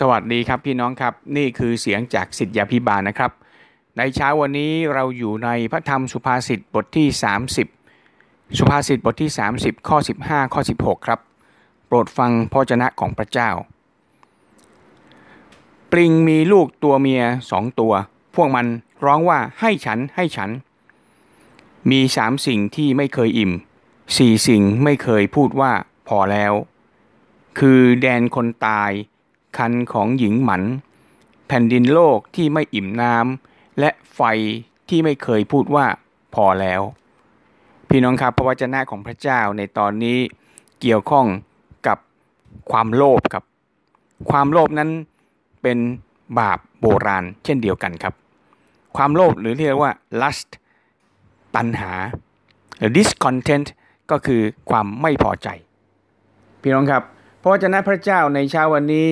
สวัสดีครับพี่น้องครับนี่คือเสียงจากสิทธยาพิบาลนะครับ ในเช้าวันนี้เราอยู่ในพระธรรมสุภาษิตบทที่ 30 สุภาษิตบทที่ 30 ข้อ 15 ข้อ 16 ครับ โปรดฟังพระชนะของพระเจ้า ปริงมีลูกตัวเมียสองตัว พวกมันร้องว่าให้ฉันให้ฉัน มีสามสิ่งที่ไม่เคยอิ่มสี่สิ่งไม่เคยพูดว่าพอแล้ว คือแดนคนตาย คันของหญิงหมัน แผ่นดินโลกที่ไม่อิ่มน้ำและไฟที่ไม่เคยพูดว่าพอแล้ว พี่น้องครับพระวจนะของพระเจ้าในตอนนี้เกี่ยวข้องกับความโลภครับ ความโลภนั้นเป็นบาปโบราณเช่นเดียวกันครับ ความโลภหรือที่เรียกว่า lust ตัณหา discontent ก็คือความไม่พอใจ พี่น้องครับพระวจนะพระเจ้าในเช้าวันนี้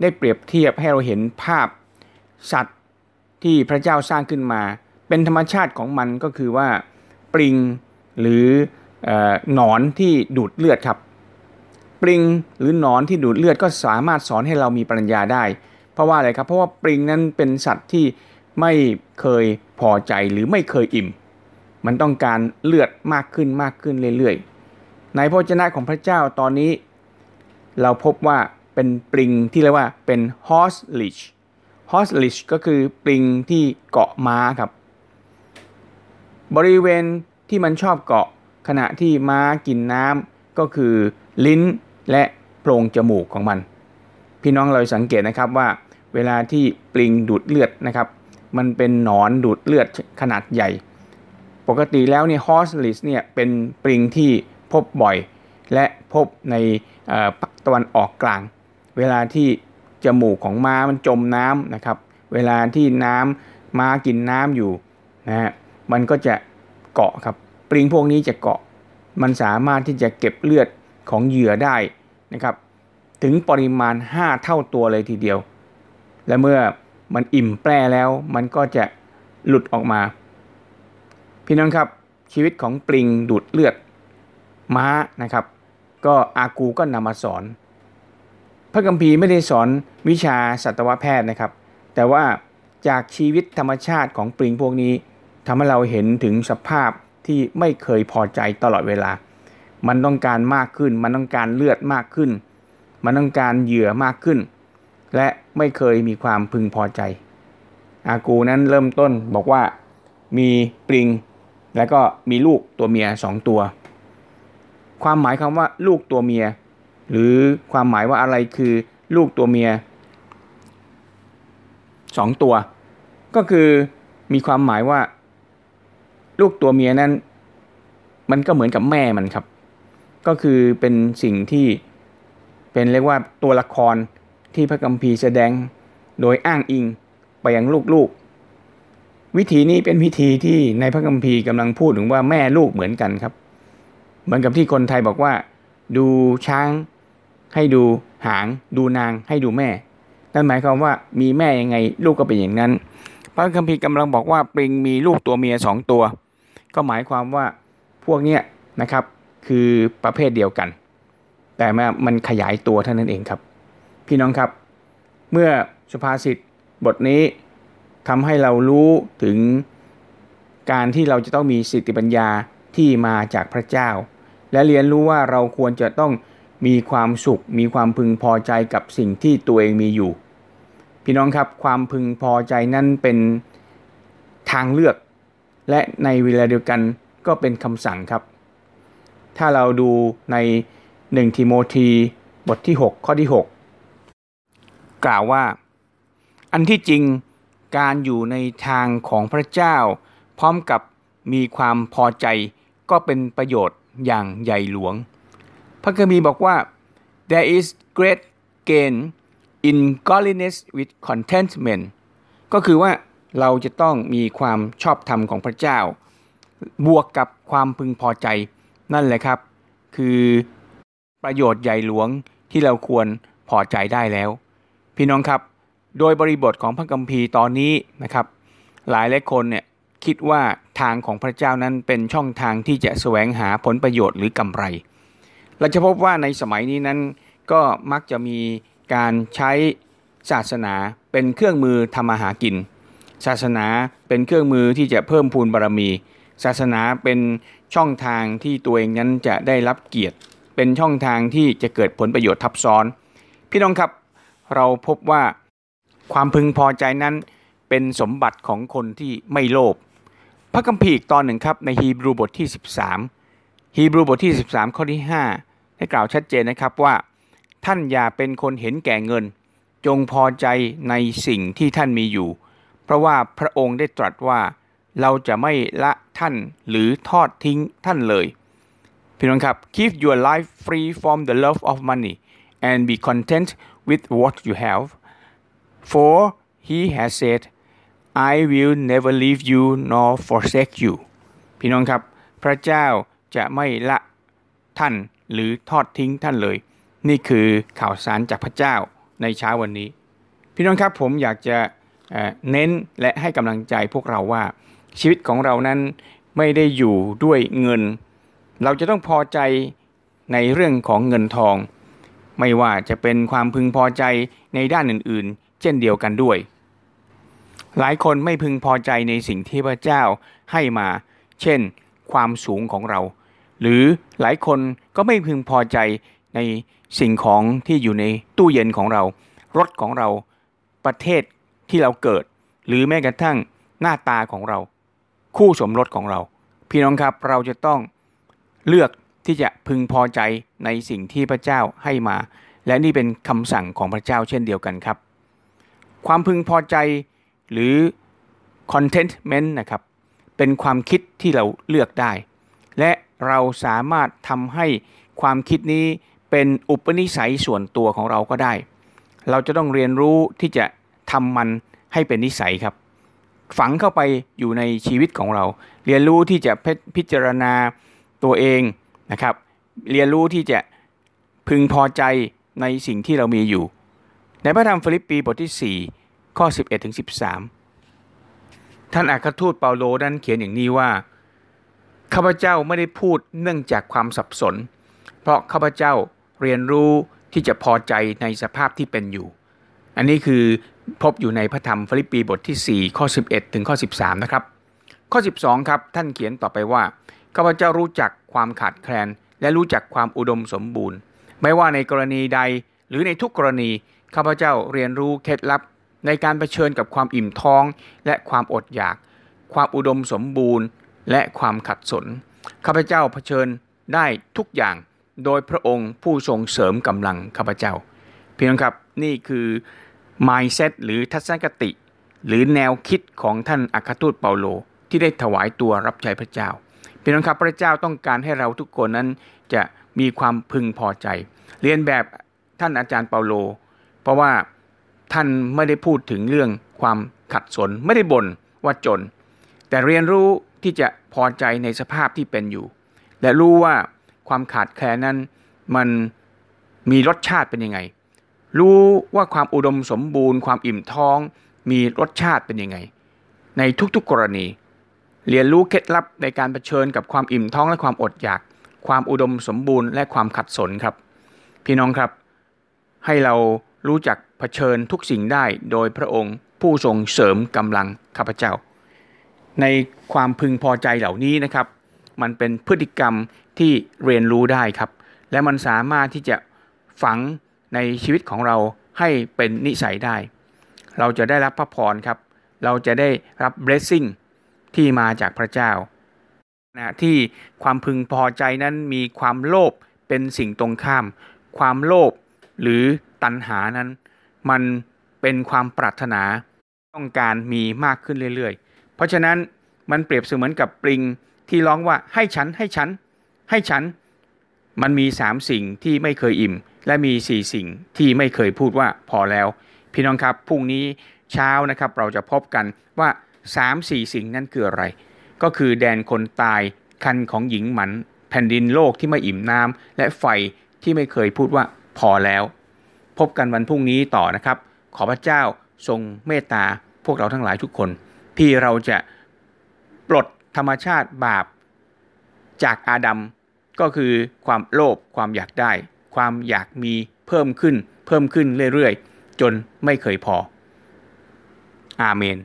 ได้เปรียบเทียบให้เราเห็นภาพสัตว์ที่พระเจ้าสร้างขึ้นมา เป็นธรรมชาติของมันก็คือว่าปริงหรือหนอนที่ดูดเลือดครับ ปริงหรือหนอนที่ดูดเลือดก็สามารถสอนให้เรามีปัญญาได้ เพราะว่าอะไรครับ เพราะว่าปริงนั้นเป็นสัตว์ที่ไม่เคยพอใจหรือไม่เคยอิ่ม มันต้องการเลือดมากขึ้นมากขึ้นเรื่อยๆ ในพระเจ้าของพระเจ้าตอนนี้ เราพบว่า เป็นปริงที่เรียกว่าเป็น horse leash horse leash ก็คือปริงที่เกาะม้าครับ บริเวณที่มันชอบเกาะขณะที่ม้ากินน้ำก็คือลิ้นและโพรงจมูกของมัน พี่น้องเราสังเกตนะครับว่า เวลาที่ปริงดูดเลือดนะครับ มันเป็นหนอนดูดเลือดขนาดใหญ่ ปกติแล้วเนี่ย horse leash เนี่ยเป็นปริงที่พบบ่อย และพบในตะวันออกกลาง เวลาที่จมูกของม้ามันจมน้ำนะครับ เวลาที่น้ำม้ากินน้ำอยู่นะฮะมันก็จะเกาะครับปริงพวกนี้จะเกาะ มันสามารถที่จะเก็บเลือดของเหยื่อได้นะครับ ถึงปริมาณ 5 เท่าตัวเลยทีเดียว และเมื่อมันอิ่มแปรแล้ว มันก็จะหลุดออกมา พี่น้องครับชีวิตของปริงดูดเลือดม้านะครับ ก็อากูก็นำมาสอน พระคัมภีร์ไม่ได้สอนวิชาสัตวแพทย์นะครับ แต่ว่าจากชีวิตธรรมชาติของปลิงพวกนี้ทำให้เราเห็นถึงสภาพที่ไม่เคยพอใจตลอดเวลา มันต้องการมากขึ้น มันต้องการเลือดมากขึ้น มันต้องการเหยื่อมากขึ้น และไม่เคยมีความพึงพอใจ อากูนั้นเริ่มต้นบอกว่ามีปลิง แล้วก็มีลูกตัวเมียสองตัว ความหมายคำว่าลูกตัวเมีย หรือความหมายว่าอะไรคือลูกตัวเมียสองตัว ก็คือมีความหมายว่า ลูกตัวเมียนั้น มันก็เหมือนกับแม่มันครับ ก็คือเป็นสิ่งที่เป็นเรียกว่าตัวละครที่พระกัมพีแสดงโดยอ้างอิงไปยังลูกๆ วิธีนี้เป็นวิธีที่ในพระกัมพีกำลังพูดถึงว่าแม่ลูกเหมือนกันครับ เหมือนกับที่คนไทยบอกว่า ดูช้าง ให้ดูหาง ดูนางให้ดูแม่ นั่นหมายความว่ามีแม่ยังไงลูกก็เป็นอย่างนั้น พระคัมภีร์กำลังบอกว่าปริงมีลูกตัวเมียสองตัว ก็หมายความว่าพวกเนี้ยนะครับคือประเภทเดียวกัน แต่มันขยายตัวเท่านั้นเองครับ พี่น้องครับ เมื่อสุภาษิตบทนี้ทำให้เรารู้ถึงการที่เราจะต้องมีสติปัญญาที่มาจากพระเจ้า และเรียนรู้ว่าเราควรจะต้อง มีความสุข มีความพึงพอใจกับสิ่งที่ตัวเองมีอยู่ พี่น้องครับความพึงพอใจนั้นเป็นทางเลือก และในเวลาเดียวกันก็เป็นคำสั่งครับ ถ้าเราดูใน 1 ทิโมธีบทที่ 6 ข้อที่ 6 กล่าวว่า อันที่จริงการอยู่ในทางของพระเจ้า พร้อมกับมีความพอใจก็เป็นประโยชน์อย่างใหญ่หลวง พระคัมภีร์บอกว่า there is great gain in godliness with contentment ก็คือว่าเราจะต้องมีความชอบธรรมของพระเจ้า บวกกับความพึงพอใจ นั่นแหละครับ คือประโยชน์ใหญ่หลวงที่เราควรพอใจได้แล้ว พี่น้องครับ โดยบริบทของพระคัมภีร์ตอนนี้นะครับ หลายหลายคนเนี่ยคิดว่าทางของพระเจ้านั้นเป็นช่องทางที่จะแสวงหาผลประโยชน์หรือกำไร เราจะพบว่าในสมัยนี้นั้นก็มักจะมีการใช้ศาสนาเป็นเครื่องมือทำมาหากิน ศาสนาเป็นเครื่องมือที่จะเพิ่มพูนบารมี ศาสนาเป็นช่องทางที่ตัวเองนั้นจะได้รับเกียรติ เป็นช่องทางที่จะเกิดผลประโยชน์ทับซ้อน พี่น้องครับเราพบว่าความพึงพอใจนั้นเป็นสมบัติของคนที่ไม่โลภพระคัมภีร์ตอนหนึ่งครับในฮีบรูบทที่ 13 ฮีบรูบทที่ 13 ข้อที่ 5 ได้กล่าวชัดเจนนะครับว่า ท่านอย่าเป็นคนเห็นแก่เงิน จงพอใจในสิ่งที่ท่านมีอยู่ เพราะว่าพระองค์ได้ตรัสว่า เราจะไม่ละท่านหรือทอดทิ้งท่านเลยพี่น้องครับ keep your life free from the love of money and be content with what you have for he has said I will never leave you nor forsake you พี่น้องครับ พระเจ้าจะไม่ละท่าน หรือทอดทิ้งท่านเลย นี่คือข่าวสารจากพระเจ้าในเช้าวันนี้ พี่น้องครับผมอยากจะเน้นและให้กำลังใจพวกเราว่า ชีวิตของเรานั้นไม่ได้อยู่ด้วยเงิน เราจะต้องพอใจในเรื่องของเงินทอง ไม่ว่าจะเป็นความพึงพอใจในด้านอื่นๆ เช่นเดียวกันด้วย หลายคนไม่พึงพอใจในสิ่งที่พระเจ้าให้มา เช่น ความสูงของเรา หรือหลายคนก็ไม่พึงพอใจในสิ่งของที่อยู่ในตู้เย็นของเรา รถของเราประเทศที่เราเกิด หรือแม้กระทั่งหน้าตาของเรา คู่สมรสของเรา พี่น้องครับเราจะต้องเลือกที่จะพึงพอใจในสิ่งที่พระเจ้าให้มา และนี่เป็นคำสั่งของพระเจ้าเช่นเดียวกันครับ ความพึงพอใจหรือ contentment นะครับ เป็นความคิดที่เราเลือกได้ และ เราสามารถทำให้ความคิดนี้เป็นอุปนิสัยส่วนตัวของเราก็ได้ เราจะต้องเรียนรู้ที่จะทำมันให้เป็นนิสัยครับ ฝังเข้าไปอยู่ในชีวิตของเรา เรียนรู้ที่จะพิจารณาตัวเองนะครับ เรียนรู้ที่จะพึงพอใจในสิ่งที่เรามีอยู่ ในพระธรรมฟิลิปปีบทที่ 4 ข้อ 11ถึง13 ท่านอัครทูตเปาโลนั้นเขียนอย่างนี้ว่า ข้าพเจ้าไม่ได้พูดเนื่องจากความสับสน เพราะข้าพเจ้าเรียนรู้ที่จะพอใจในสภาพที่เป็นอยู่ อันนี้คือพบอยู่ในพระธรรมฟิลิปปีบทที่ 4 ข้อ 11 ถึงข้อ 13 นะครับ ข้อ 12 ครับ ท่านเขียนต่อไปว่าข้าพเจ้ารู้จักความขาดแคลน และรู้จักความอุดมสมบูรณ์ ไม่ว่าในกรณีใดหรือในทุกกรณีข้าพเจ้าเรียนรู้เคล็ดลับ ในการรเผชิญกับความอิ่มท้อง และความอดอยาก ความอุดมสมบูรณ์ และความขัดสน ข้าพเจ้าเผชิญได้ทุกอย่างโดยพระองค์ผู้ทรงเสริมกำลังข้าพเจ้า เพียงครับนี่คือ mindset หรือทัศนคติ หรือแนวคิดของท่านอัครทูตเปาโล ที่ได้ถวายตัวรับใช้พระเจ้าเพียงครับพระเจ้าต้องการให้เราทุกคนนั้นจะมีความพึงพอใจ เรียนแบบท่านอาจารย์เปาโล เพราะว่าท่านไม่ได้พูดถึงเรื่องความขัดสนไม่ได้บ่นว่าจน แต่เรียนรู้ ที่จะพอใจในสภาพที่เป็นอยู่ และรู้ว่าความขาดแคลนนั้นมันมีรสชาติเป็นยังไง รู้ว่าความอุดมสมบูรณ์ ความอิ่มท้อง มีรสชาติเป็นยังไง ในทุกๆกรณี เรียนรู้เคล็ดลับในการเผชิญกับความอิ่มท้องและความอดอยาก ความอุดมสมบูรณ์และความขัดสนครับ พี่น้องครับ ให้เรารู้จักเผชิญทุกสิ่งได้โดยพระองค์ผู้ทรงเสริมกำลังข้าพเจ้า ในความพึงพอใจเหล่านี้นะครับ มันเป็นพฤติกรรมที่เรียนรู้ได้ครับ และมันสามารถที่จะฝังในชีวิตของเราให้เป็นนิสัยได้ เราจะได้รับพระพรครับ เราจะได้รับ blessing ที่มาจากพระเจ้านะที่ความพึงพอใจนั้นมีความโลภเป็นสิ่งตรงข้าม ความโลภหรือตัณหานั้น มันเป็นความปรารถนาต้องการมีมากขึ้นเรื่อยๆ ราะฉะนั้นมันเปรียบเสมือนกับปลิงที่ร้องว่าให้ฉันให้ฉัน ให้ฉัน มันมีสามสิ่งที่ไม่เคยอิ่ม และมีสี่สิ่งที่ไม่เคยพูดว่าพอแล้ว พี่น้องครับพรุ่งนี้เช้านะครับเราจะพบกันว่าสามสี่สิ่งนั้นคืออะไร ก็คือแดนคนตายคันของหญิงหมัน แผ่นดินโลกที่ไม่อิ่มน้ำและไฟที่ไม่เคยพูดว่าพอแล้ว พบกันวันพรุ่งนี้ต่อนะครับ ขอพระเจ้าทรงเมตตาพวกเราทั้งหลายทุกคน ที่เราจะปลดธรรมชาติบาปจากอาดัมก็คือความโลภความอยากได้ ความอยากมีเพิ่มขึ้น เพิ่มขึ้นเรื่อยๆ จนไม่เคยพอ อาเมน